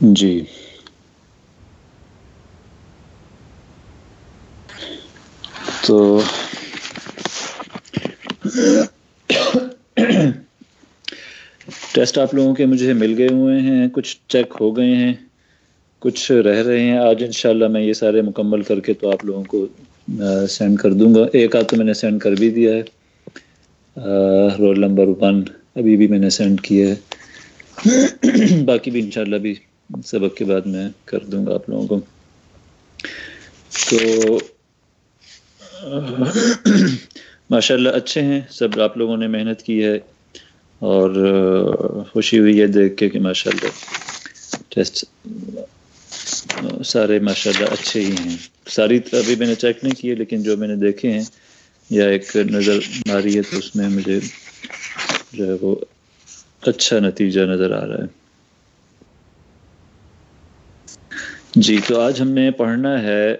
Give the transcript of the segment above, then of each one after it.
جی۔ تو ٹیسٹ آپ لوگوں کے مجھے مل گئے ہوئے ہیں، کچھ چیک ہو گئے ہیں، کچھ رہ رہے ہیں۔ آج انشاءاللہ میں یہ سارے مکمل کر کے تو آپ لوگوں کو سینڈ کر دوں گا۔ ایک آدھ تو میں نے سینڈ کر بھی دیا ہے۔ رول نمبر ون ابھی بھی میں نے سینڈ کیا ہے۔ باقی بھی انشاءاللہ بھی سبق کے بعد میں کر دوں گا آپ لوگوں کو۔ تو ماشاء اللہ اچھے ہیں، سب آپ لوگوں نے محنت کی ہے اور، خوشی ہوئی ہے دیکھ کے کہ ماشاء اللہ ٹیسٹ، سارے ماشاء اللہ اچھے ہی ہیں۔ ساری ابھی میں نے چیک نہیں کیے، لیکن جو میں نے دیکھے ہیں، یا ایک نظر ماری ہے تو اس میں مجھے جو ہے وہ اچھا نتیجہ نظر آ رہا ہے۔ جی تو آج ہم نے پڑھنا ہے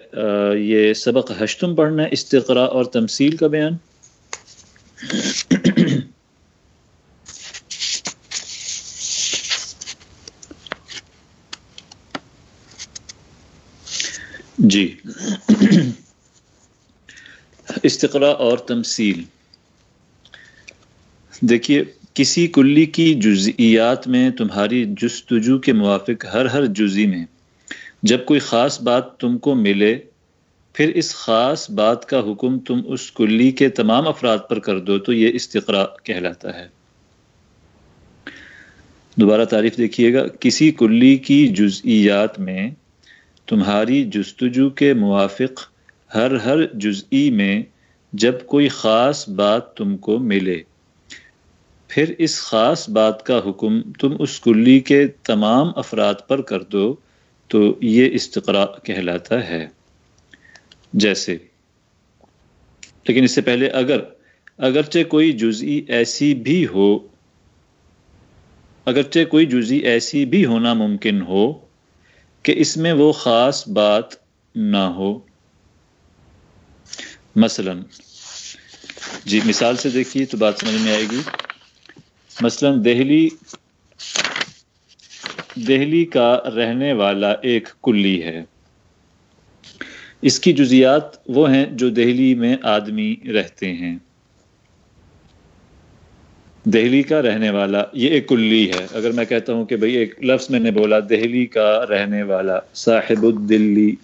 یہ سبق ہشتم پڑھنا ہے استقرا اور تمثیل کا بیان۔ جی۔ استقرا اور تمثیل۔ دیکھیے، کسی کلی کی جزئیات میں تمہاری جستجو کے موافق ہر ہر جزی میں جب کوئی خاص بات تم کو ملے، پھر اس خاص بات کا حکم تم اس کلی کے تمام افراد پر کر دو، تو یہ استقرا کہلاتا ہے۔ دوبارہ تعریف دیکھیے گا، کسی کلی کی جزئیات میں تمہاری جستجو کے موافق ہر ہر جزئی میں جب کوئی خاص بات تم کو ملے، پھر اس خاص بات کا حکم تم اس کلی کے تمام افراد پر کر دو تو یہ استقرا کہلاتا ہے۔ جیسے، لیکن اس سے پہلے اگر، اگرچہ کوئی جزئی ایسی بھی ہو، اگرچہ کوئی جزئی ایسی بھی ہونا ممکن ہو کہ اس میں وہ خاص بات نہ ہو۔ مثلا جی مثال سے دیکھیے تو بات سمجھ میں آئے گی۔ مثلا، دہلی دہلی کا رہنے والا ایک کلی ہے۔ اس کی جزیات وہ ہیں جو دہلی میں آدمی رہتے ہیں۔ دہلی کا رہنے والا یہ ایک کلی ہے۔ اگر میں کہتا ہوں کہ بھئی ایک لفظ میں نے بولا دہلی کا رہنے والا صاحب الدلی،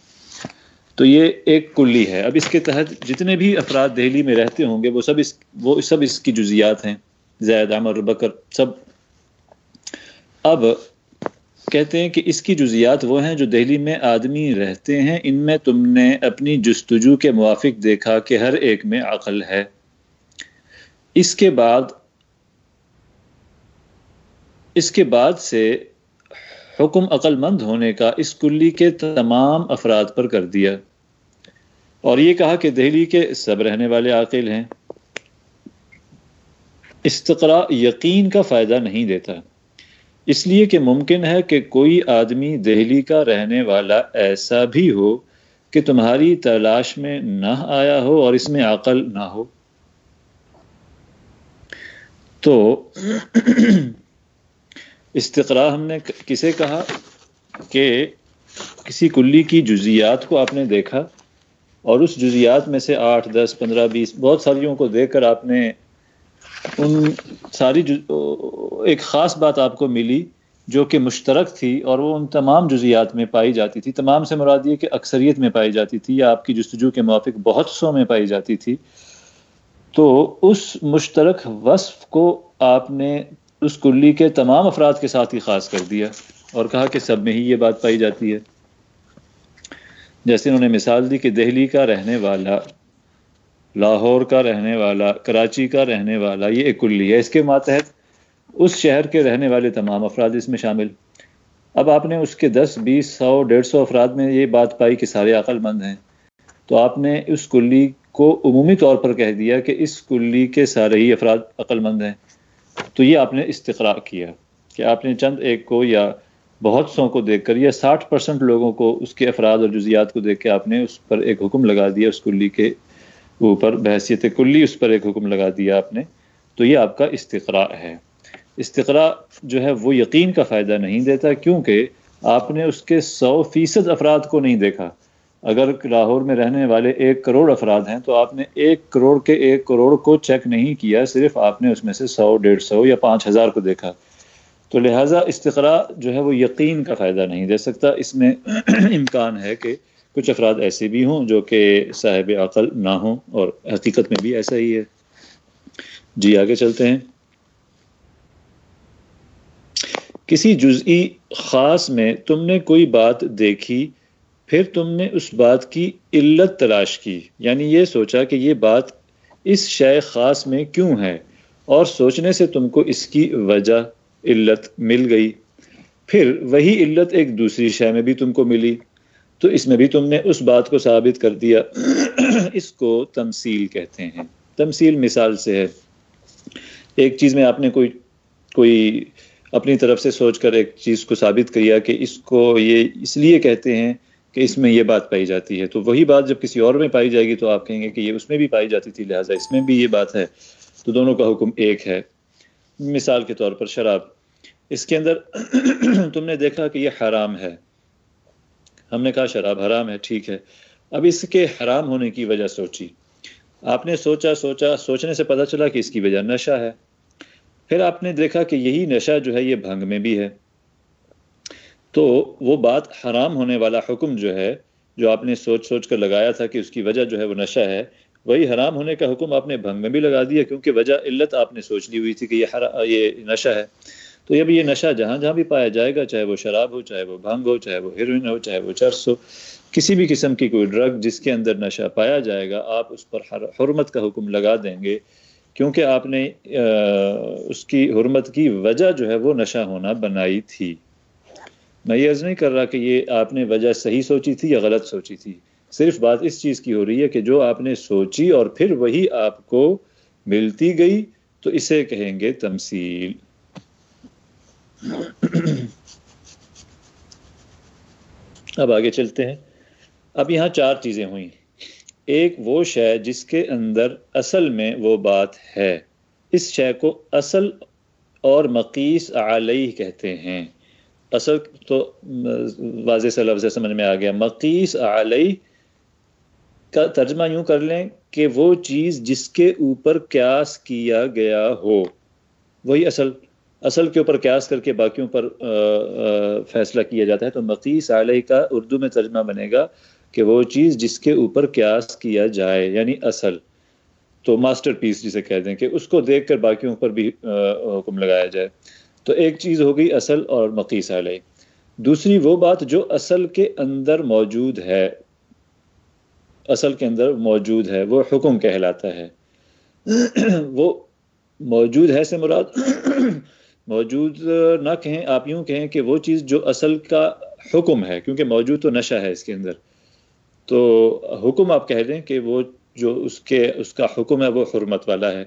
تو یہ ایک کلی ہے۔ اب اس کے تحت جتنے بھی افراد دہلی میں رہتے ہوں گے، وہ سب اس، وہ سب اس کی جزیات ہیں۔ زید، عمر، بکر، سب۔ اب کہتے ہیں کہ اس کی جزیات وہ ہیں جو دہلی میں آدمی رہتے ہیں۔ ان میں تم نے اپنی جستجو کے موافق دیکھا کہ ہر ایک میں عقل ہے۔ اس کے بعد، اس کے بعد سے حکم عقل مند ہونے کا اس کلی کے تمام افراد پر کر دیا۔ اور یہ کہا کہ دہلی کے سب رہنے والے عاقل ہیں۔ استقرا یقین کا فائدہ نہیں دیتا۔ اس لیے کہ ممکن ہے کہ کوئی آدمی دہلی کا رہنے والا ایسا بھی ہو کہ تمہاری تلاش میں نہ آیا ہو اور اس میں عقل نہ ہو۔ تو استقرا ہم نے کسے کہا کہ کسی کلی کی جزیات کو آپ نے دیکھا اور اس جزیات میں سے آٹھ، دس، پندرہ، بیس، بہت ساریوں کو دیکھ کر آپ نے ان ساری ایک خاص بات آپ کو ملی جو کہ مشترک تھی اور وہ ان تمام جزیات میں پائی جاتی تھی۔ تمام سے مراد یہ کہ اکثریت میں پائی جاتی تھی یا آپ کی جستجو کے موافق بہت سو میں پائی جاتی تھی۔ تو اس مشترک وصف کو آپ نے اس کلی کے تمام افراد کے ساتھ ہی خاص کر دیا اور کہا کہ سب میں ہی یہ بات پائی جاتی ہے۔ جیسے انہوں نے مثال دی کہ دہلی کا رہنے والا لاہور کا رہنے والا، کراچی کا رہنے والا، یہ ایک کلی ہے۔ اس کے ماتحت اس شہر کے رہنے والے تمام افراد اس میں شامل۔ اب آپ نے اس کے دس، بیس، سو، ڈیڑھ سو افراد میں یہ بات پائی کہ سارے عقل مند ہیں۔ تو آپ نے اس کلی کو عمومی طور پر کہہ دیا کہ اس کلی کے سارے ہی افراد عقل مند ہیں۔ تو یہ آپ نے استقرا کیا کہ آپ نے چند ایک کو یا بہت سو کو دیکھ کر یا ساٹھ پرسنٹ لوگوں کو اس کے افراد اور جزیات کو دیکھ کے آپ نے اس پر ایک حکم لگا دیا اس کلی کے اوپر بحثیت کلی اس پر ایک حکم لگا دیا آپ نے، تو یہ آپ کا استقرا ہے۔ استقرا جو ہے وہ یقین کا فائدہ نہیں دیتا کیونکہ آپ نے اس کے سو فیصد افراد کو نہیں دیکھا۔ اگر لاہور میں رہنے والے ایک کروڑ افراد ہیں تو آپ نے ایک کروڑ کے ایک کروڑ کو چیک نہیں کیا، صرف آپ نے اس میں سے سو، ڈیڑھ سو یا پانچ ہزار کو دیکھا۔ تو لہٰذا استقرا جو ہے وہ یقین کا فائدہ نہیں دے سکتا۔ اس میں امکان ہے کہ کچھ افراد ایسے بھی ہوں جو کہ صاحب عقل نہ ہوں اور حقیقت میں بھی ایسا ہی ہے۔ جی آگے چلتے ہیں۔ کسی جزئی خاص میں تم نے کوئی بات دیکھی، پھر تم نے اس بات کی علت تلاش کی۔ یعنی یہ سوچا کہ یہ بات اس شے خاص میں کیوں ہے؟ اور سوچنے سے تم کو اس کی وجہ علت مل گئی۔ پھر وہی علت ایک دوسری شے میں بھی تم کو ملی۔ تو اس میں بھی تم نے اس بات کو ثابت کر دیا۔ اس کو تمثیل کہتے ہیں۔ تمثیل مثال سے ہے۔ ایک چیز میں آپ نے کوئی کوئی اپنی طرف سے سوچ کر ایک چیز کو ثابت کیا کہ اس کو یہ اس لیے کہتے ہیں کہ اس میں یہ بات پائی جاتی ہے۔ تو وہی بات جب کسی اور میں پائی جائے گی تو آپ کہیں گے کہ یہ اس میں بھی پائی جاتی تھی، لہٰذا اس میں بھی یہ بات ہے۔ تو دونوں کا حکم ایک ہے۔ مثال کے طور پر شراب۔ اس کے اندر تم نے دیکھا کہ یہ حرام ہے۔ ہم نے کہا شراب حرام ہے، ٹھیک ہے۔ اب اس کے حرام ہونے کی وجہ سوچی۔ آپ نے سوچا سوچا، سوچنے سے پتہ چلا کہ اس کی وجہ نشہ ہے۔ پھر آپ نے دیکھا کہ یہی نشہ جو ہے، یہ بھنگ میں بھی ہے۔ تو وہ بات حرام ہونے والا حکم جو ہے، جو آپ نے سوچ سوچ کر لگایا تھا کہ اس کی وجہ جو ہے، وہ نشہ ہے، وہی حرام ہونے کا حکم آپ نے بھنگ میں بھی لگا دیا، کیونکہ وجہ علت آپ نے سوچ لی ہوئی تھی کہ یہ یہ نشہ ہے۔ تو اب یہ نشہ جہاں جہاں بھی پایا جائے گا، چاہے وہ شراب ہو، چاہے وہ بھنگ ہو، چاہے وہ ہیروئن ہو، چاہے وہ چرس ہو، کسی بھی قسم کی کوئی ڈرگ جس کے اندر نشہ پایا جائے گا، آپ اس پر حرمت کا حکم لگا دیں گے۔ کیونکہ آپ نے اس کی حرمت کی وجہ جو ہے وہ نشہ ہونا بنائی تھی۔ میں یہ عرض نہیں کر رہا کہ یہ آپ نے وجہ صحیح سوچی تھی یا غلط سوچی تھی۔ صرف بات اس چیز کی ہو رہی ہے کہ جو آپ نے سوچی اور پھر وہی آپ کو ملتی گئی تو اسے کہیں گے تمثیل۔ اب آگے چلتے ہیں۔ اب یہاں چار چیزیں ہوئیں۔ ایک وہ شے جس کے اندر اصل میں وہ بات ہے۔ اس شے کو اصل اور مقیس علیہ کہتے ہیں۔ اصل تو واضح سے لفظ سمجھ میں آ گیا۔ مقیس علیہ کا ترجمہ یوں کر لیں کہ وہ چیز جس کے اوپر قیاس کیا گیا ہو۔ وہی اصل۔ اصل کے اوپر قیاس کر کے باقیوں پر فیصلہ کیا جاتا ہے۔ تو مقیس علیہ کا اردو میں ترجمہ بنے گا کہ وہ چیز جس کے اوپر قیاس کیا جائے یعنی اصل۔ تو ماسٹر پیس جسے کہہ دیں کہ اس کو دیکھ کر باقیوں پر بھی حکم لگایا جائے۔ تو ایک چیز ہو گئی اصل اور مقیس علیہ۔ دوسری وہ بات جو اصل کے اندر موجود ہے۔ اصل کے اندر موجود ہے، وہ حکم کہلاتا ہے۔ وہ موجود ہے سے مراد۔ موجود نہ کہیں، آپ یوں کہیں کہ وہ چیز جو اصل کا حکم ہے، کیونکہ موجود تو نشہ ہے اس کے اندر۔ تو حکم آپ کہہ دیں کہ وہ جو اس کے، اس کا حکم ہے، وہ حرمت والا ہے۔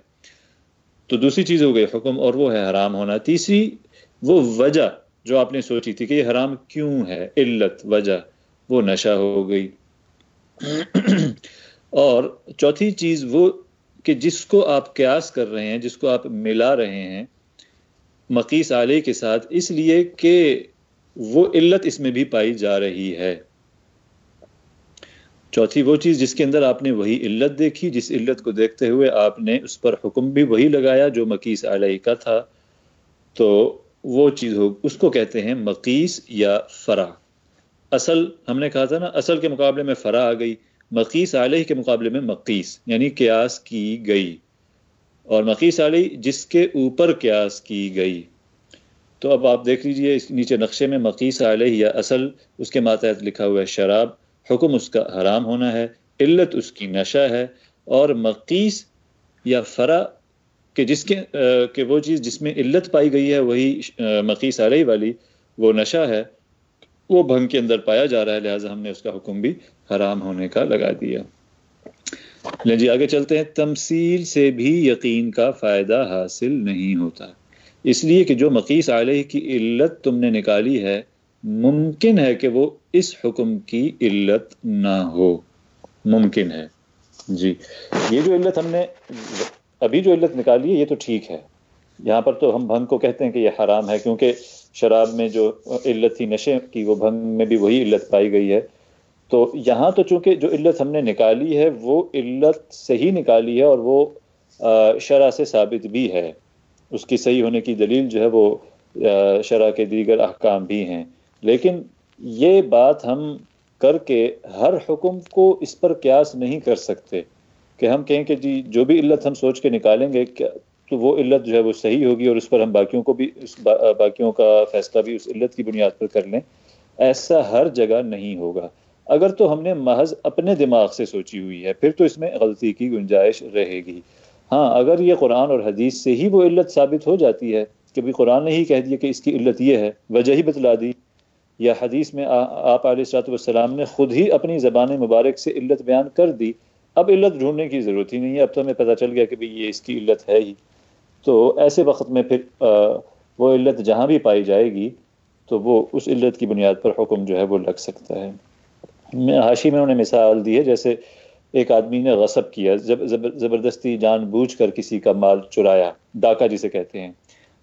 تو دوسری چیز ہو گئی، حکم اور وہ ہے، حرام ہونا۔ تیسری، وہ وجہ جو آپ نے سوچی تھی کہ یہ حرام کیوں ہے، علت، وجہ، وہ نشہ ہو گئی۔ اور چوتھی چیز وہ کہ جس کو آپ قیاس کر رہے ہیں، جس کو آپ ملا رہے ہیں مقیس علیہ کے ساتھ، اس لیے کہ وہ علت اس میں بھی پائی جا رہی ہے۔ چوتھی وہ چیز جس کے اندر آپ نے وہی علت دیکھی، جس علت کو دیکھتے ہوئے آپ نے اس پر حکم بھی وہی لگایا جو مقیس علیہ کا تھا۔ تو وہ چیز ہو، اس کو کہتے ہیں مقیس یا فرا اصل، ہم نے کہا تھا نا، اصل کے مقابلے میں فرا آ گئی، مقیس علیہ کے مقابلے میں مقیس یعنی قیاس کی گئی۔ اور مقیس علیہ جس کے اوپر قیاس کی گئی۔ تو اب آپ دیکھ لیجیے اس نیچے نقشے میں مقیس علیہ یا اصل اس کے ماتحت لکھا ہوا ہے شراب، حکم اس کا حرام ہونا ہے، علت اس کی نشہ ہے اور مقیس یا فرا کہ جس کے کہ وہ چیز جس میں علت پائی گئی ہے وہی مقیس علیہ والی وہ نشہ ہے، وہ بھنگ کے اندر پایا جا رہا ہے، لہٰذا ہم نے اس کا حکم بھی حرام ہونے کا لگا دیا۔ لیں جی آگے چلتے ہیں۔ تمثیل سے بھی یقین کا فائدہ حاصل نہیں ہوتا۔ اس لیے کہ جو مقیس علیہ کی علت تم نے نکالی ہے، ممکن ہے کہ وہ اس حکم کی علت نہ ہو۔ ممکن ہے۔ جی یہ جو علت ہم نے ابھی جو علت نکالی ہے، یہ تو ٹھیک ہے۔ یہاں پر تو ہم بھنگ کو کہتے ہیں کہ یہ حرام ہے، کیونکہ شراب میں جو علت تھی، نشے کی، وہ بھنگ میں بھی وہی علت پائی گئی ہے۔ تو یہاں تو چونکہ جو علت ہم نے نکالی ہے، وہ علت صحیح نکالی ہے اور وہ شرح سے ثابت بھی ہے۔ اس کی صحیح ہونے کی دلیل جو ہے وہ شرح کے دیگر احکام بھی ہیں۔ لیکن یہ بات ہم کر کے ہر حکم کو اس پر قیاس نہیں کر سکتے کہ ہم کہیں کہ جی جو بھی علت ہم سوچ کے نکالیں گے تو وہ علت جو ہے وہ صحیح ہوگی اور اس پر ہم باقیوں کو بھی، اس باقیوں کا فیصلہ بھی اس علت کی بنیاد پر کر لیں۔ ایسا ہر جگہ نہیں ہوگا۔ اگر تو ہم نے محض اپنے دماغ سے سوچی ہوئی ہے، پھر تو اس میں غلطی کی گنجائش رہے گی۔ ہاں اگر یہ قرآن اور حدیث سے ہی وہ علت ثابت ہو جاتی ہے کہ بھی قرآن نے ہی کہہ دیا کہ اس کی علت یہ ہے، وجہ ہی بتلا دی۔ یا حدیث میں آپ علیہ السلاۃ والسلام نے خود ہی اپنی زبان مبارک سے علت بیان کر دی۔ اب علت ڈھونڈنے کی ضرورت ہی نہیں ہے، اب تو ہمیں پتہ چل گیا کہ بھئی یہ اس کی علت ہے ہی۔ تو ایسے وقت میں پھر وہ علت جہاں بھی پائی جائے گی تو وہ اس علت کی بنیاد پر حکم جو ہے وہ لگ سکتا ہے۔ حاشی میں انہیں مثال دی ہے، جیسے ایک آدمی نے غصب کیا زبردستی جان بوجھ کر کسی کا مال چرایا، ڈاکہ جسے کہتے ہیں۔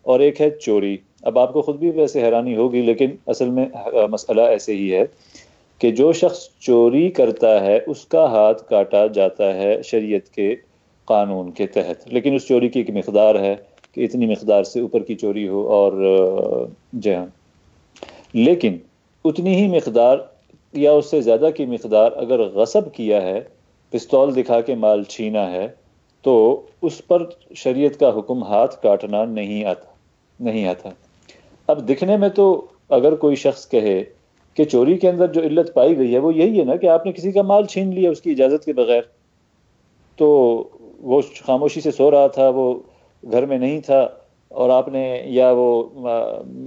اور ایک ہے چوری۔ اب آپ کو خود بھی ویسے حیرانی ہوگی، لیکن اصل میں مسئلہ ایسے ہی ہے کہ جو شخص چوری کرتا ہے، اس کا ہاتھ کاٹا جاتا ہے شریعت کے قانون کے تحت۔ لیکن اس چوری کی ایک مقدار ہے کہ اتنی مقدار سے اوپر کی چوری ہو اور جی ہاں۔ لیکن اتنی ہی مقدار یا اس سے زیادہ کی مقدار اگر غصب کیا ہے، پستول دکھا کے مال چھینا ہے، تو اس پر شریعت کا حکم ہاتھ کاٹنا نہیں آتا نہیں آتا۔ اب دکھنے میں تو اگر کوئی شخص کہے کہ چوری کے اندر جو علت پائی گئی ہے، وہ یہی ہے نا کہ آپ نے کسی کا مال چھین لیا اس کی اجازت کے بغیر۔ تو وہ خاموشی سے سو رہا تھا، وہ گھر میں نہیں تھا اور آپ نے یا وہ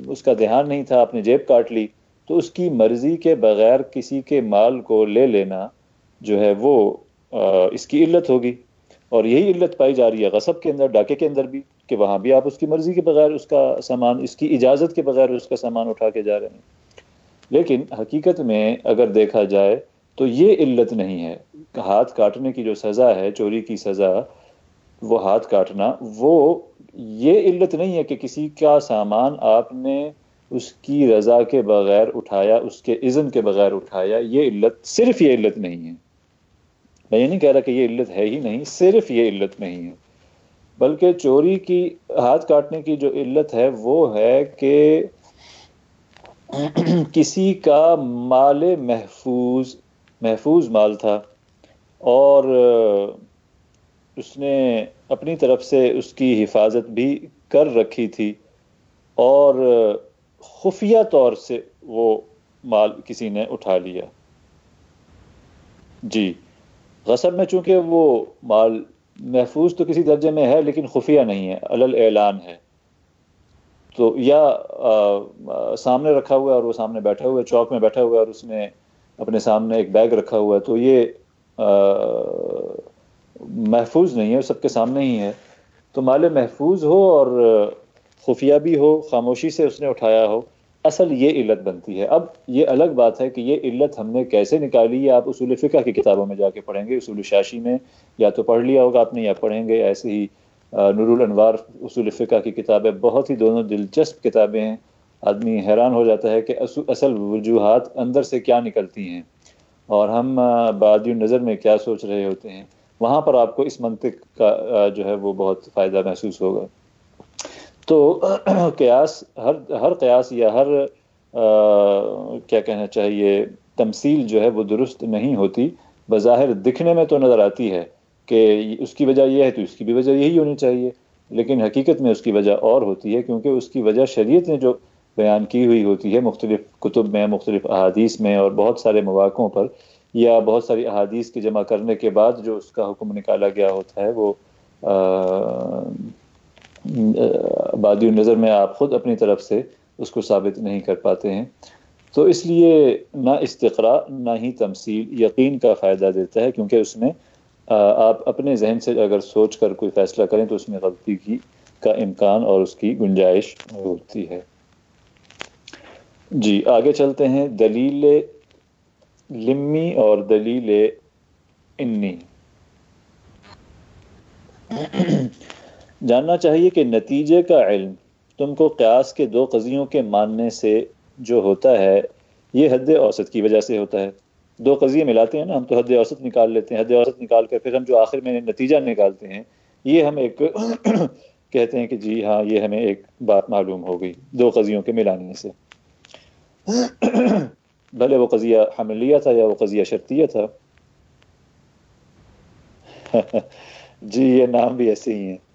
اس کا دھیان نہیں تھا، آپ نے جیب کاٹ لی۔ تو اس کی مرضی کے بغیر کسی کے مال کو لے لینا جو ہے وہ اس کی علت ہوگی۔ اور یہی علت پائی جا رہی ہے غصب کے اندر، ڈاکے کے اندر بھی، کہ وہاں بھی آپ اس کی مرضی کے بغیر اس کا سامان، اس کی اجازت کے بغیر اس کا سامان اٹھا کے جا رہے ہیں۔ لیکن حقیقت میں اگر دیکھا جائے تو یہ علت نہیں ہے۔ ہاتھ کاٹنے کی جو سزا ہے، چوری کی سزا، وہ ہاتھ کاٹنا، وہ یہ علت نہیں ہے کہ کسی کا سامان آپ نے اس کی رضا کے بغیر اٹھایا، اس کے اذن کے بغیر اٹھایا، یہ علت صرف یہ علت نہیں ہے۔ میں یہ نہیں کہہ رہا کہ یہ علت ہے ہی نہیں، صرف یہ علت نہیں ہے۔ بلکہ چوری کی، ہاتھ کاٹنے کی جو علت ہے، وہ ہے کہ کسی کا مال محفوظ محفوظ مال تھا اور اس نے اپنی طرف سے اس کی حفاظت بھی کر رکھی تھی اور خفیہ طور سے وہ مال کسی نے اٹھا لیا۔ جی غصب میں چونکہ وہ مال محفوظ تو کسی درجے میں ہے لیکن خفیہ نہیں ہے، علل اعلان ہے۔ تو یا سامنے رکھا ہوا ہے اور وہ سامنے بیٹھا ہوا ہے، چوک میں بیٹھا ہوا ہے اور اس نے اپنے سامنے ایک بیگ رکھا ہوا ہے، تو یہ محفوظ نہیں ہے، سب کے سامنے ہی ہے۔ تو مال محفوظ ہو اور خفیہ بھی ہو، خاموشی سے اس نے اٹھایا ہو، اصل یہ علت بنتی ہے۔ اب یہ الگ بات ہے کہ یہ علت ہم نے کیسے نکالی ہے آپ اصول فقہ کی کتابوں میں جا کے پڑھیں گے، اصول شاشی میں، یا تو پڑھ لیا ہوگا آپ نے، یا پڑھیں گے۔ ایسے ہی نور الانوار اصول فقہ کی کتابیں بہت ہی دونوں دلچسپ کتابیں ہیں۔ آدمی حیران ہو جاتا ہے کہ اصل وجوہات اندر سے کیا نکلتی ہیں۔ اور ہم بادی نظر میں کیا سوچ رہے ہوتے ہیں۔ وہاں پر آپ کو اس منطق کا جو ہے وہ بہت فائدہ محسوس ہوگا۔ تو قیاس، ہر ہر قیاس یا ہر کیا کہنا چاہیے، تمثیل جو ہے وہ درست نہیں ہوتی۔ بظاہر دکھنے میں تو نظر آتی ہے کہ اس کی وجہ یہ ہے تو اس کی بھی وجہ یہی ہونی چاہیے۔ لیکن حقیقت میں اس کی وجہ اور ہوتی ہے کیونکہ اس کی وجہ شریعت نے جو بیان کی ہوئی ہوتی ہے مختلف کتب میں، مختلف احادیث میں اور بہت سارے مواقعوں پر یا بہت ساری احادیث کی جمع کرنے کے بعد جو اس کا حکم نکالا گیا ہوتا ہے وہ بادی نظر میں آپ خود اپنی طرف سے اس کو ثابت نہیں کر پاتے ہیں۔ تو اس لیے نہ استقرا، نہ ہی تمثیل یقین کا فائدہ دیتا ہے، کیونکہ اس میں آپ اپنے ذہن سے اگر سوچ کر کوئی فیصلہ کریں تو اس میں غلطی کی، کا امکان اور اس کی گنجائش ہوتی ہے۔ جی آگے چلتے ہیں۔ دلیل لمی اور دلیل انی۔ جاننا چاہیے کہ نتیجے کا علم تم کو قیاس کے دو قضیوں کے ماننے سے جو ہوتا ہے، یہ حد اوسط کی وجہ سے ہوتا ہے۔ دو قضیے ملاتے ہیں نا، ہم تو حد اوسط نکال لیتے ہیں۔ حد اوسط نکال کر پھر ہم جو آخر میں نتیجہ نکالتے ہیں، یہ ہم ایک کہتے ہیں کہ جی ہاں یہ ہمیں ایک بات معلوم ہو گئی دو قضیوں کے ملانے سے۔ بھلے وہ قضیہ حملیہ تھا یا وہ قضیہ شرطیہ تھا؟ جی یہ نام بھی ایسے ہی ہیں۔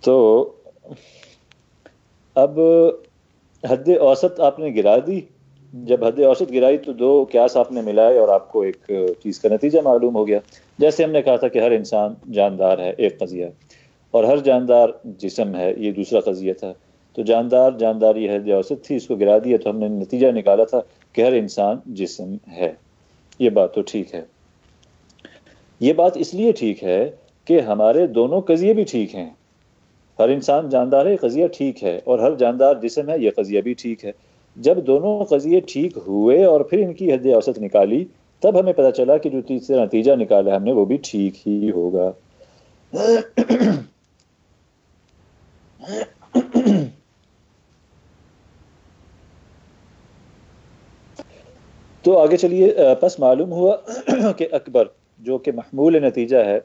تو اب حد اوسط آپ نے گرا دی۔ جب حد اوسط گرائی تو دو کیاس آپ نے ملائے اور آپ کو ایک چیز کا نتیجہ معلوم ہو گیا۔ جیسے ہم نے کہا تھا کہ ہر انسان جاندار ہے، ایک قضیہ اور ہر جاندار جسم ہے، یہ دوسرا قضیہ تھا۔ تو جاندار جاندار یہ حد اوسط تھی، اس کو گرا دیا تو ہم نے نتیجہ نکالا تھا کہ ہر انسان جسم ہے۔ یہ بات تو ٹھیک ہے۔ یہ بات اس لیے ٹھیک ہے کہ ہمارے دونوں قضیے بھی ٹھیک ہیں۔ ہر انسان جاندار ہے قضیہ ٹھیک ہے، اور ہر جاندار جسم ہے، یہ قضیہ بھی ٹھیک ہے۔ جب دونوں قضیے ٹھیک ہوئے اور پھر ان کی حد اوسط نکالی، تب ہمیں پتا چلا کہ جو تیسرا نتیجہ نکالا ہم نے وہ بھی ٹھیک ہی ہوگا۔ تو آگے چلیے، پس معلوم ہوا کہ اکبر جو کہ محمول نتیجہ ہے،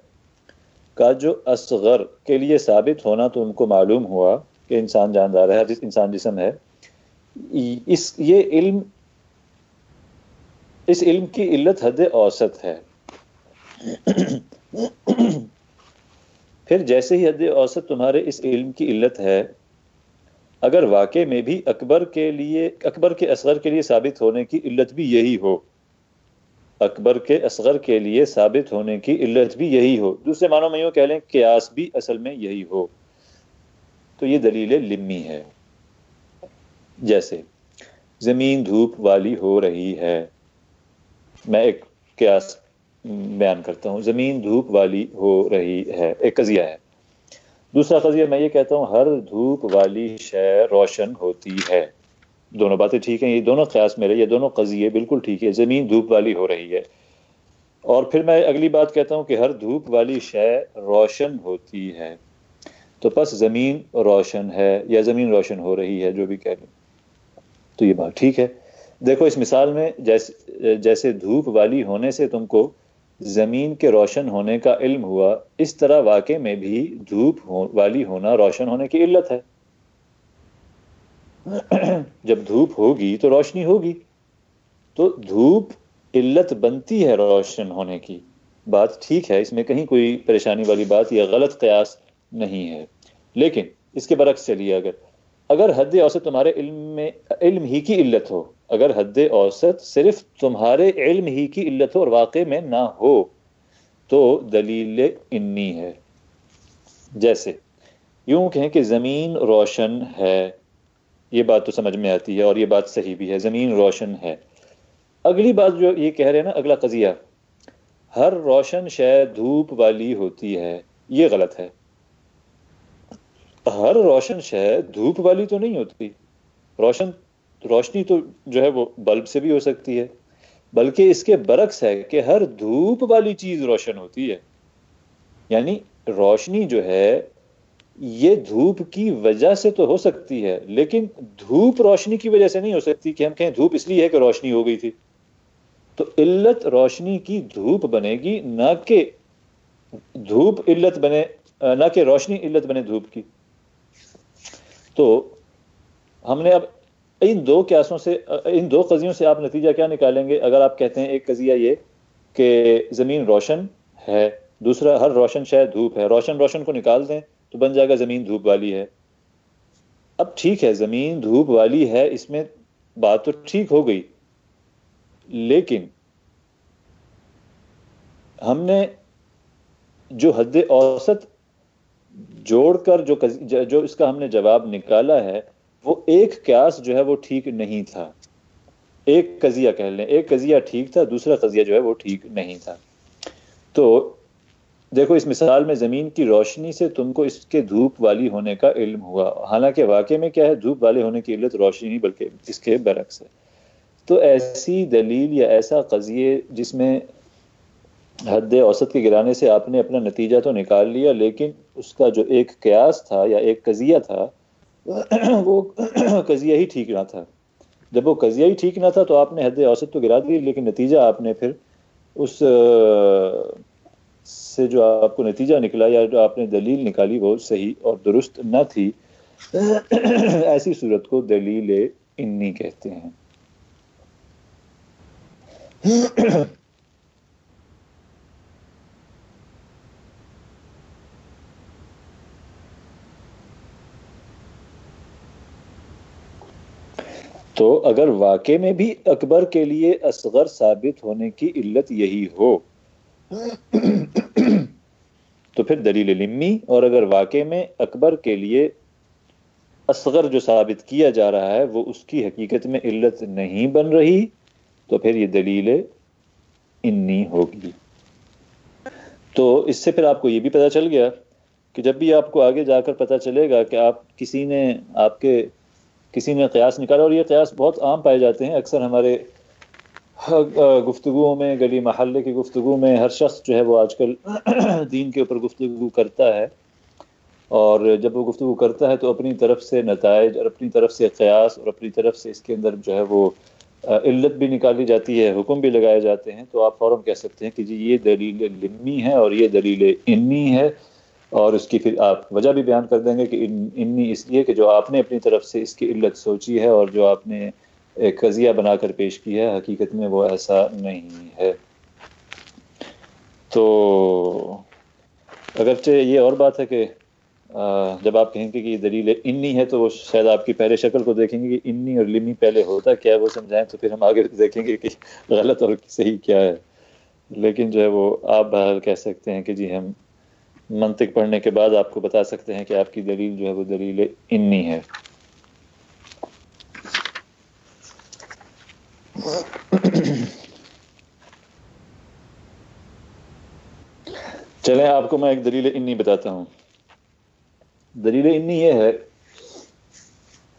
کا جو اصغر کے لیے ثابت ہونا تو ان کو معلوم ہوا کہ انسان جاندار ہے جس انسان جسم ہے۔ اس، یہ علم، اس علم کی علت حد اوسط ہے۔ پھر جیسے ہی حد اوسط تمہارے اس علم کی علت ہے، اگر واقع میں بھی اکبر کے لیے، اکبر کے اصغر کے لیے ثابت ہونے کی علت بھی یہی ہو۔ اکبر کے اصغر کے لیے ثابت ہونے کی علت بھی یہی ہو۔ دوسرے معنوں میں یوں کہہ لیں قیاس بھی اصل میں یہی ہو۔ تو یہ دلیل لمی ہے۔ جیسے، زمین دھوپ والی ہو رہی ہے۔ میں ایک قیاس بیان کرتا ہوں۔ زمین دھوپ والی ہو رہی ہے۔ ایک قضیہ ہے۔ دوسرا قضیہ میں یہ کہتا ہوں، ہر دھوپ والی شے روشن ہوتی ہے۔ دونوں باتیں ٹھیک ہیں، یہ دونوں قیاس میرے، یہ دونوں قضیے بالکل ٹھیک ہے زمین دھوپ والی ہو رہی ہے۔ اور پھر میں اگلی بات کہتا ہوں کہ ہر دھوپ والی شے روشن ہوتی ہے۔ تو پس زمین روشن ہے یا زمین روشن ہو رہی ہے، جو بھی کہہ لیں۔ تو یہ بات ٹھیک ہے۔ دیکھو اس مثال میں جیسے جیسے دھوپ والی ہونے سے تم کو زمین کے روشن ہونے کا علم ہوا، اس طرح واقع میں بھی دھوپ والی ہونا روشن ہونے کی علت ہے۔ جب دھوپ ہوگی تو روشنی ہوگی۔ تو دھوپ علت بنتی ہے روشن ہونے کی۔ بات ٹھیک ہے، اس میں کہیں کوئی پریشانی والی بات یا غلط قیاس نہیں ہے۔ لیکن اس کے برعکس چلیے، اگر اگر حد اوسط تمہارے علم میں، علم ہی کی علت ہو، اگر حد اوسط صرف تمہارے علم ہی کی علت ہو اور واقع میں نہ ہو، تو دلیل انی ہے۔ جیسے، یوں کہیں کہ زمین روشن ہے یہ بات تو سمجھ میں آتی ہے اور یہ بات صحیح بھی ہے، زمین روشن ہے۔ اگلی بات جو یہ کہہ رہے ہیں نا، اگلا قضیہ، ہر روشن شے دھوپ والی ہوتی ہے، یہ غلط ہے۔ ہر روشن شے دھوپ والی تو نہیں ہوتی۔ روشن، روشنی تو جو ہے وہ بلب سے بھی ہو سکتی ہے، بلکہ اس کے برعکس ہے کہ ہر دھوپ والی چیز روشن ہوتی ہے۔ یعنی روشنی جو ہے یہ دھوپ کی وجہ سے تو ہو سکتی ہے، لیکن دھوپ روشنی کی وجہ سے نہیں ہو سکتی کہ ہم کہیں دھوپ اس لیے ہے کہ روشنی ہو گئی تھی۔ تو علت روشنی کی دھوپ بنے گی، نہ کہ دھوپ علت بنے، نہ کہ روشنی علت بنے دھوپ کی۔ تو ہم نے اب ان دو قیاسوں سے، ان دو قضیوں سے آپ نتیجہ کیا نکالیں گے؟ اگر آپ کہتے ہیں ایک قضیہ یہ کہ زمین روشن ہے، دوسرا ہر روشن شاید دھوپ ہے۔ روشن روشن کو نکال دیں۔ تو بن جائے گا زمین دھوپ والی ہے۔ اب ٹھیک ہے، زمین دھوپ والی ہے، اس میں بات تو ٹھیک ہو گئی۔ لیکن ہم نے جو حد اوسط جوڑ کر جو جو اس کا ہم نے جواب نکالا ہے، وہ ایک قیاس جو ہے وہ ٹھیک نہیں تھا۔ ایک قضیہ کہہ لیں۔ ایک قضیہ ٹھیک تھا، دوسرا قضیہ جو ہے وہ ٹھیک نہیں تھا۔ تو دیکھو، اس مثال میں زمین کی روشنی سے تم کو اس کے دھوپ والی ہونے کا علم ہوا۔ حالانکہ واقع میں کیا ہے، دھوپ والے ہونے کی علت روشنی نہیں، بلکہ اس کے برعکس ہے۔ تو ایسی دلیل یا ایسا قضیے جس میں حد اوسط کے گرانے سے آپ نے اپنا نتیجہ تو نکال لیا، لیکن اس کا جو ایک قیاس تھا یا ایک قضیہ تھا، وہ قضیہ ہی ٹھیک نہ تھا۔ جب وہ قضیہ ہی ٹھیک نہ تھا تو آپ نے حد اوسط تو گرا دی، لیکن نتیجہ آپ نے پھر اس سے جو آپ کو نتیجہ نکلا یا جو آپ نے دلیل نکالی وہ صحیح اور درست نہ تھی، ایسی صورت کو دلیل انی کہتے ہیں۔ تو اگر واقع میں بھی اکبر کے لیے اصغر ثابت ہونے کی علت یہی ہو تو پھر دلیل لمی اور اگر واقع میں اکبر کے لیے اصغر جو ثابت کیا جا رہا ہے، وہ اس کی حقیقت میں علت نہیں بن رہی، تو پھر یہ دلیل انی ہوگی۔ تو اس سے پھر آپ کو یہ بھی پتا چل گیا کہ جب بھی آپ کو آگے جا کر پتا چلے گا کہ آپ کسی نے، آپ کے کسی نے قیاس نکالا، اور یہ قیاس بہت عام پائے جاتے ہیں، اکثر ہمارے گفتگو میں، گلی محلے کی گفتگو میں ہر شخص جو ہے وہ آج کل دین کے اوپر گفتگو کرتا ہے۔ اور جب وہ گفتگو کرتا ہے تو اپنی طرف سے نتائج اور اپنی طرف سے قیاس اور اپنی طرف سے اس کے اندر جو ہے وہ علت بھی نکالی جاتی ہے، حکم بھی لگائے جاتے ہیں۔ تو آپ فوراً کہہ سکتے ہیں کہ جی یہ دلیل لمی ہے اور یہ دلیل انی ہے۔ اور اس کی پھر آپ وجہ بھی بیان کر دیں گے کہ انی اس لیے کہ جو آپ نے اپنی طرف سے اس کی علت سوچی ہے اور جو آپ نے ایک قضیہ بنا کر پیش کی ہے، حقیقت میں وہ ایسا نہیں ہے۔ تو اگرچہ یہ اور بات ہے کہ جب آپ کہیں گے کہ یہ دلیل انی ہے، تو وہ شاید آپ کی پہلے شکل کو دیکھیں گے کہ انی اور لمی پہلے ہوتا کیا ہے وہ سمجھائیں تو پھر ہم آگے دیکھیں گے کہ غلط اور صحیح کیا ہے۔ لیکن جو ہے وہ آپ بہرحال کہہ سکتے ہیں کہ جی ہم منطق پڑھنے کے بعد آپ کو بتا سکتے ہیں کہ آپ کی دلیل جو ہے وہ دلیل انی ہے۔ چلیں، آپ کو میں ایک دلیل انی بتاتا ہوں۔ دلیل انی یہ ہے،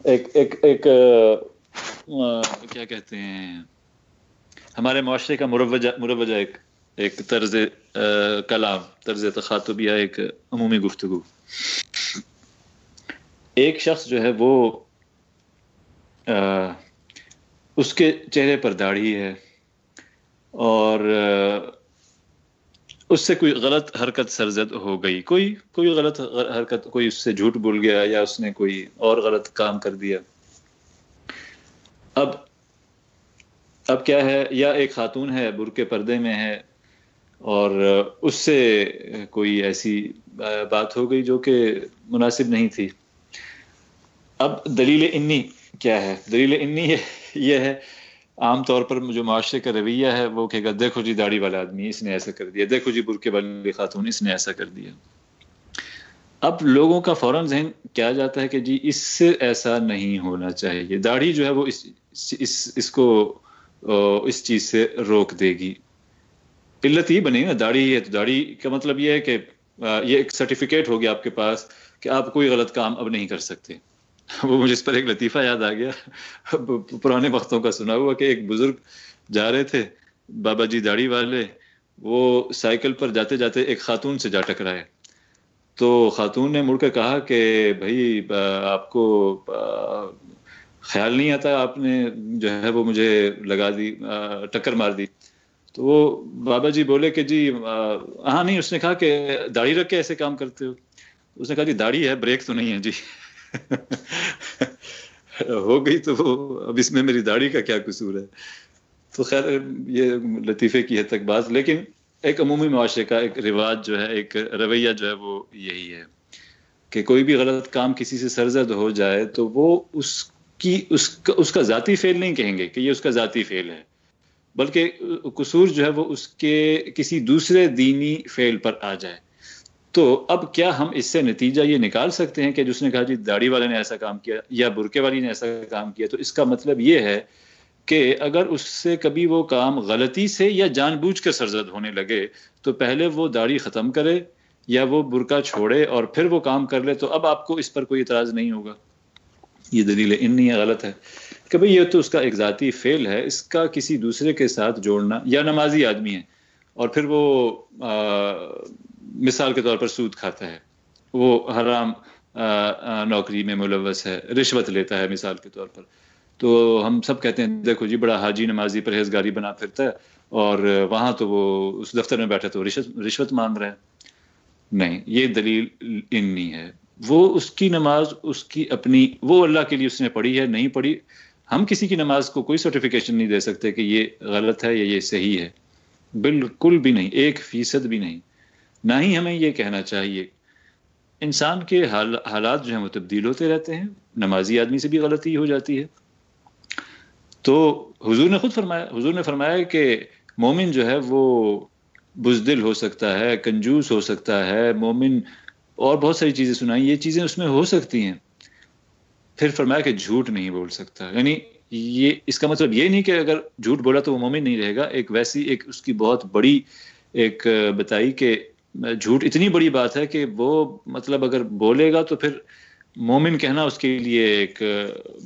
ایک ایک ایک کیا کہتے ہیں، ہمارے معاشرے کا مروجہ مروجہ ایک ایک طرز کلام، طرز تخاتب یا ایک عمومی گفتگو۔ ایک شخص جو ہے وہ اس کے چہرے پر داڑھی ہے اور اس سے کوئی غلط حرکت سرزد ہو گئی۔ کوئی کوئی غلط حرکت، کوئی اس سے جھوٹ بول گیا یا اس نے کوئی اور غلط کام کر دیا۔ اب اب کیا ہے؟ یا ایک خاتون ہے بر پردے میں ہے اور اس سے کوئی ایسی بات ہو گئی جو کہ مناسب نہیں تھی۔ اب دلیل انی کیا ہے؟ دلیل انی یہ یہ ہے۔ عام طور پر جو معاشرے کا رویہ ہے، وہ کہ گا، دیکھو جی داڑھی والا آدمی اس نے ایسا کر دیا۔ دیکھو جی برقے والی خاتون اس نے ایسا کر دیا۔ اب لوگوں کا فوراً ذہن کیا جاتا ہے کہ جی اس سے ایسا نہیں ہونا چاہیے۔ داڑھی جو ہے وہ اس اس اس کو اس چیز سے روک دے گی۔ علت یہ بنے نا، داڑھی ہے تو داڑھی کا مطلب یہ ہے کہ یہ ایک سرٹیفکیٹ ہو گیا آپ کے پاس کہ آپ کوئی غلط کام اب نہیں کر سکتے۔ وہ مجھے اس پر ایک لطیفہ یاد آ گیا پرانے وقتوں کا سنا ہوا کہ ایک بزرگ جا رہے تھے، بابا جی داڑھی والے، وہ سائیکل پر جاتے جاتے ایک خاتون سے جا ٹکرائے۔ تو خاتون نے مڑ کر کہا کہ بھائی آپ کو خیال نہیں آتا، آپ نے جو ہے وہ مجھے لگا دی ٹکر مار دی۔ تو وہ بابا جی بولے کہ جی ہاں نہیں، اس نے کہا کہ داڑھی رکھ کے ایسے کام کرتے ہو۔ اس نے کہا جی داڑھی ہے، بریک تو نہیں ہے جی۔ ہو گئی تو وہ، اب اس میں میری داڑھی کا کیا قصور ہے؟ تو خیر، یہ لطیفے کی حد تک بات، لیکن ایک عمومی معاشرے کا ایک رواج جو ہے، ایک رویہ جو ہے، وہ یہی ہے کہ کوئی بھی غلط کام کسی سے سرزد ہو جائے تو وہ اس کی، اس کا اس کا ذاتی فیل نہیں کہیں گے کہ یہ اس کا ذاتی فیل ہے، بلکہ قصور جو ہے، وہ اس کے کسی دوسرے دینی فیل پر آ جائے۔ تو اب کیا ہم اس سے نتیجہ یہ نکال سکتے ہیں کہ جس نے کہا جی داڑھی والے نے ایسا کام کیا یا برقے والی نے ایسا کام کیا، تو اس کا مطلب یہ ہے کہ اگر اس سے کبھی وہ کام غلطی سے یا جان بوجھ کر سرزد ہونے لگے، تو پہلے وہ داڑھی ختم کرے یا وہ برقع چھوڑے اور پھر وہ کام کر لے، تو اب آپ کو اس پر کوئی اعتراض نہیں ہوگا۔ یہ دلیل انی غلط ہے کہ بھئی یہ تو اس کا ایک ذاتی فیل ہے، اس کا کسی دوسرے کے ساتھ جوڑنا، یا نمازی آدمی ہے اور پھر وہ مثال کے طور پر سود کھاتا ہے وہ حرام نوکری میں ملوث ہے، رشوت لیتا ہے مثال کے طور پر۔ تو ہم سب کہتے ہیں، دیکھو جی بڑا حاجی نمازی پرہیزگاری بنا پھرتا ہے اور وہاں تو وہ اس دفتر میں بیٹھے تو رشوت رشوت مانگ رہے ہیں۔ نہیں، یہ دلیل اننی ہے۔ وہ اس کی نماز، اس کی اپنی، وہ اللہ کے لیے اس نے پڑھی ہے، نہیں پڑھی۔ ہم کسی کی نماز کو کوئی سرٹیفکیشن نہیں دے سکتے کہ یہ غلط ہے یا یہ صحیح ہے۔ بالکل بھی نہیں، ایک فیصد بھی نہیں۔ نہ ہی ہمیں یہ کہنا چاہیے۔ انسان کے حالات جو ہیں وہ تبدیل ہوتے رہتے ہیں، نمازی آدمی سے بھی غلطی ہو جاتی ہے۔ تو حضور نے خود فرمایا حضور نے فرمایا کہ مومن جو ہے وہ بزدل ہو سکتا ہے، کنجوس ہو سکتا ہے۔ مومن اور بہت ساری چیزیں سنائی، یہ چیزیں اس میں ہو سکتی ہیں۔ پھر فرمایا کہ جھوٹ نہیں بول سکتا۔ یعنی یہ اس کا مطلب یہ نہیں کہ اگر جھوٹ بولا تو وہ مومن نہیں رہے گا۔ ایک ویسی ایک اس کی بہت بڑی ایک بتائی کہ جھوٹ اتنی بڑی بات ہے کہ وہ مطلب اگر بولے گا تو پھر مومن کہنا اس کے لیے ایک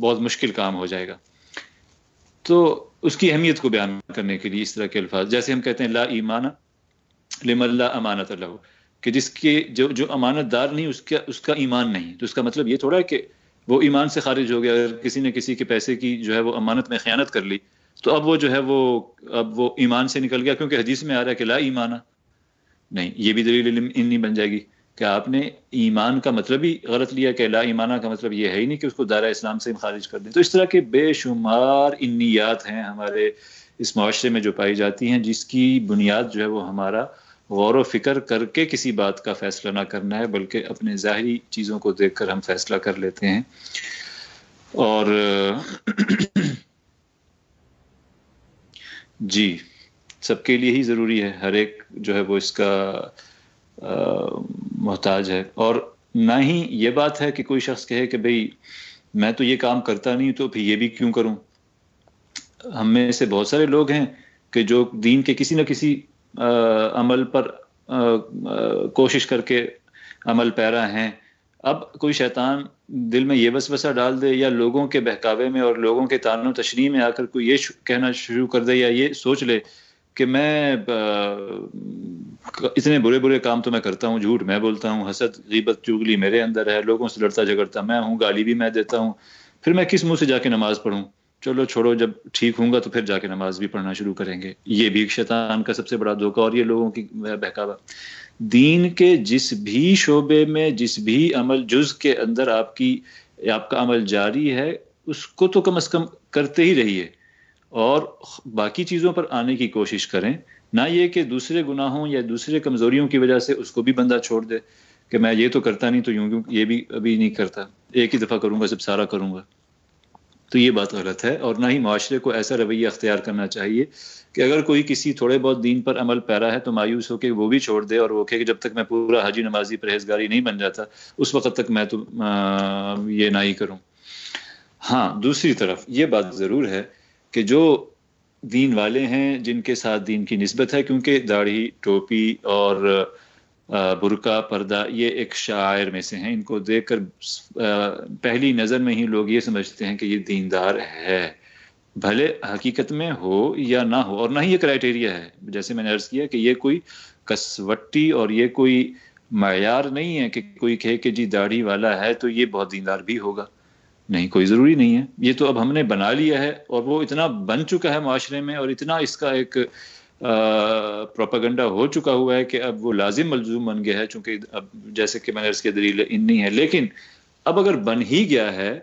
بہت مشکل کام ہو جائے گا۔ تو اس کی اہمیت کو بیان کرنے کے لیے اس طرح کے الفاظ، جیسے ہم کہتے ہیں لا ایمان لم اللہ امانت اللہ کہ جس کے جو جو امانت دار نہیں، اس کا اس کا ایمان نہیں۔ تو اس کا مطلب یہ تھوڑا ہے کہ وہ ایمان سے خارج ہو گیا، اگر کسی نے کسی کے پیسے کی جو ہے وہ امانت میں خیانت کر لی، تو اب وہ جو ہے وہ، اب وہ ایمان سے نکل گیا، کیونکہ حدیث میں آ رہا ہے کہ لا ایمانہ نہیں، یہ بھی دلیل علم ان نہیں بن جائے گی کہ آپ نے ایمان کا مطلب ہی غلط لیا کہ لا ایمانہ کا مطلب یہ ہے ہی نہیں کہ اس کو دائرہ اسلام سے خارج کر دیں۔ تو اس طرح کے بے شمار انیات ہیں ہمارے اس معاشرے میں جو پائی جاتی ہیں، جس کی بنیاد جو ہے وہ ہمارا غور و فکر کر کے کسی بات کا فیصلہ نہ کرنا ہے، بلکہ اپنے ظاہری چیزوں کو دیکھ کر ہم فیصلہ کر لیتے ہیں۔ اور جی۔ سب کے لیے ہی ضروری ہے، ہر ایک جو ہے وہ اس کا محتاج ہے۔ اور نہ ہی یہ بات ہے کہ کوئی شخص کہے کہ بھئی میں تو یہ کام کرتا نہیں تو پھر یہ بھی کیوں کروں؟ ہم میں سے بہت سارے لوگ ہیں کہ جو دین کے کسی نہ کسی عمل پر کوشش کر کے عمل پیرا ہیں۔ اب کوئی شیطان دل میں یہ وسوسہ ڈال دے یا لوگوں کے بہکاوے میں اور لوگوں کے تعلق و تشریح میں آ کر کوئی یہ کہنا شروع کر دے یا یہ سوچ لے کہ میں اتنے برے برے کام تو میں کرتا ہوں، جھوٹ میں بولتا ہوں، حسد، غیبت چگلی میرے اندر ہے، لوگوں سے لڑتا جھگڑتا میں ہوں، گالی بھی میں دیتا ہوں، پھر میں کس منہ سے جا کے نماز پڑھوں؟ چلو چھوڑو، جب ٹھیک ہوں گا تو پھر جا کے نماز بھی پڑھنا شروع کریں گے۔ یہ بھی شیطان کا سب سے بڑا دھوکہ اور یہ لوگوں کی بہکاوا۔ دین کے جس بھی شعبے میں، جس بھی عمل جز کے اندر آپ کی، آپ کا عمل جاری ہے، اس کو تو کم از کم کرتے ہی رہیے۔ اور باقی چیزوں پر آنے کی کوشش کریں۔ نہ یہ کہ دوسرے گناہوں یا دوسرے کمزوریوں کی وجہ سے اس کو بھی بندہ چھوڑ دے کہ میں یہ تو کرتا نہیں تو یوں کیوں یہ بھی ابھی نہیں کرتا۔ ایک ہی دفعہ کروں گا سب سارا کروں گا۔ تو یہ بات غلط ہے اور نہ ہی معاشرے کو ایسا رویہ اختیار کرنا چاہیے کہ اگر کوئی کسی تھوڑے بہت دین پر عمل پیرا ہے تو مایوس ہو کے وہ بھی چھوڑ دے اور وہ کہ جب تک میں پورا حاجی نمازی پرہیزگاری نہیں بن جاتا، اس وقت تک میں تو یہ نہ ہی کروں۔ ہاں دوسری طرف یہ بات ضرور ہے کہ جو دین والے ہیں، جن کے ساتھ دین کی نسبت ہے، کیونکہ داڑھی، ٹوپی اور برقع، پردہ، یہ ایک شاعر میں سے ہیں۔ ان کو دیکھ کر پہلی نظر میں ہی لوگ یہ سمجھتے ہیں کہ یہ دیندار ہے۔ بھلے حقیقت میں ہو یا نہ ہو، اور نہ ہی یہ کرائٹیریا ہے۔ جیسے میں نے عرض کیا کہ یہ کوئی کسوٹی اور یہ کوئی معیار نہیں ہے کہ کوئی کہے کہ جی داڑھی والا ہے تو یہ بہت دیندار بھی ہوگا۔ نہیں، کوئی ضروری نہیں ہے۔ یہ تو اب ہم نے بنا لیا ہے اور وہ اتنا بن چکا ہے معاشرے میں اور اتنا اس کا ایک پروپاگنڈا ہو چکا ہوا ہے کہ اب وہ لازم ملزوم بن گیا ہے، چونکہ اب جیسے کہ میں نے اس کے دلیل ان نہیں ہے۔ لیکن اب اگر بن ہی گیا ہے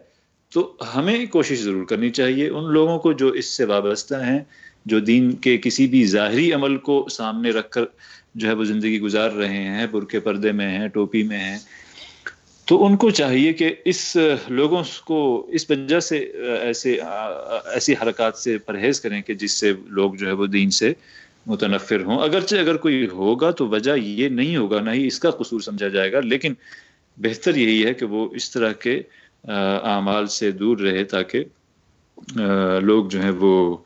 تو ہمیں کوشش ضرور کرنی چاہیے۔ ان لوگوں کو جو اس سے وابستہ ہیں، جو دین کے کسی بھی ظاہری عمل کو سامنے رکھ کر جو ہے وہ زندگی گزار رہے ہیں برقے پردے میں ہیں، ٹوپی میں ہیں تو ان کو چاہیے کہ اس لوگوں کو اس وجہ سے ایسے ایسی حرکات سے پرہیز کریں کہ جس سے لوگ جو ہے وہ دین سے متنفر ہوں۔ اگرچہ اگر کوئی ہوگا تو وجہ یہ نہیں ہوگا، نہ ہی اس کا قصور سمجھا جائے گا، لیکن بہتر یہی ہے کہ وہ اس طرح کے اعمال سے دور رہے تاکہ لوگ جو ہیں وہ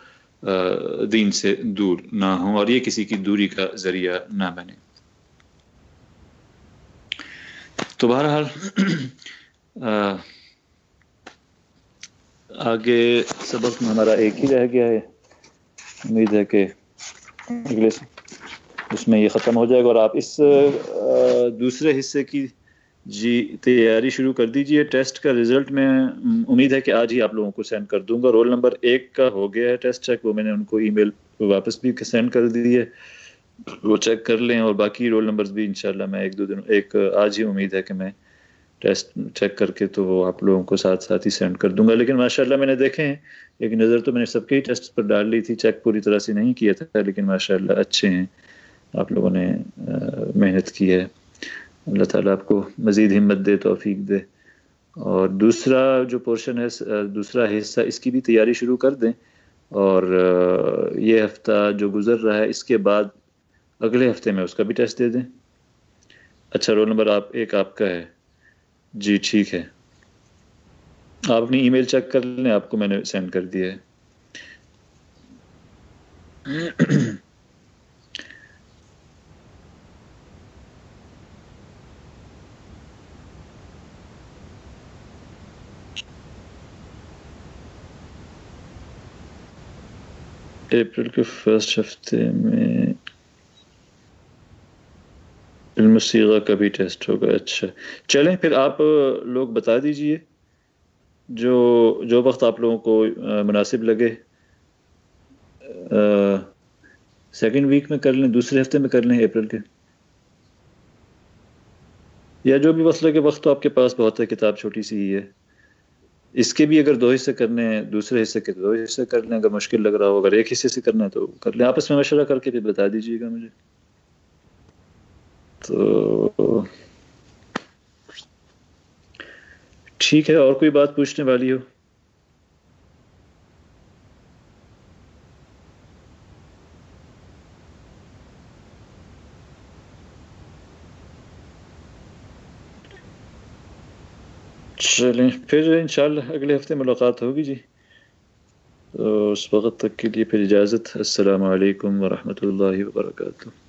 دین سے دور نہ ہوں اور یہ کسی کی دوری کا ذریعہ نہ بنے۔ تو بہرحال آگے سبق میں ہمارا ایک ہی رہ گیا ہے۔ امید ہے کہ اگلے اس میں یہ ختم ہو جائے گا اور آپ اس دوسرے حصے کی جی تیاری شروع کر دیجیے۔ ٹیسٹ کا رزلٹ میں امید ہے کہ آج ہی آپ لوگوں کو سینڈ کر دوں گا۔ رول نمبر ایک کا ہو گیا ہے ٹیسٹ چیک۔ وہ میں نے ان کو ای میل واپس بھی سینڈ کر دی ہے وہ چیک کر لیں اور باقی رول نمبرز بھی انشاءاللہ میں ایک دو دن ایک، آج ہی امید ہے کہ میں ٹیسٹ چیک کر کے تو وہ آپ لوگوں کو ساتھ ساتھ ہی سینڈ کر دوں گا۔ لیکن ماشاءاللہ میں نے دیکھے ہیں، ایک نظر تو میں نے سب کے ہی ٹیسٹ پر ڈال لی تھی۔ چیک پوری طرح سے نہیں کیا تھا، لیکن ماشاءاللہ اچھے ہیں۔ آپ لوگوں نے محنت کی ہے۔ اللہ تعالیٰ آپ کو مزید ہمت دے، توفیق دے۔ اور دوسرا جو پورشن ہے دوسرا حصہ، اس کی بھی تیاری شروع کر دیں۔ اور یہ ہفتہ جو گزر رہا ہے، اس کے بعد اگلے ہفتے میں اس کا بھی ٹیسٹ دے دیں۔ اچھا رول نمبر آپ، ایک آپ کا ہے۔ جی ٹھیک ہے۔ آپ اپنی ای میل چیک کر لیں، آپ کو میں نے سینڈ کر دیا ہے۔ اپریل کے فرسٹ ہفتے میں علم سیغہ کا بھی ٹیسٹ ہوگا اچھا۔ چلیں پھر آپ لوگ بتا دیجیے جو جو وقت آپ لوگوں کو مناسب لگے۔ سیکنڈ ویک میں کر لیں، دوسرے ہفتے میں کر لیں اپریل کے۔ یا جو بھی وقت لگے وقت تو آپ کے پاس بہت ہے، کتاب چھوٹی سی ہی ہے۔ اس کے بھی اگر دو حصے کرنے ہیں، دوسرے حصے کے دو حصے کر لیں، اگر مشکل لگ رہا ہو، اگر ایک حصے سے کرنا ہے تو کر لیں۔ آپس میں مشورہ کر کے پھر بتا دیجیے گا مجھے۔ تو ٹھیک ہے، اور کوئی بات پوچھنے والی ہو؟ چلیں، پھر انشاءاللہ اگلے ہفتے ملاقات ہوگی جی۔ تو اس وقت تک کے لیے پھر اجازت۔ السلام علیکم ورحمۃ اللہ وبرکاتہ۔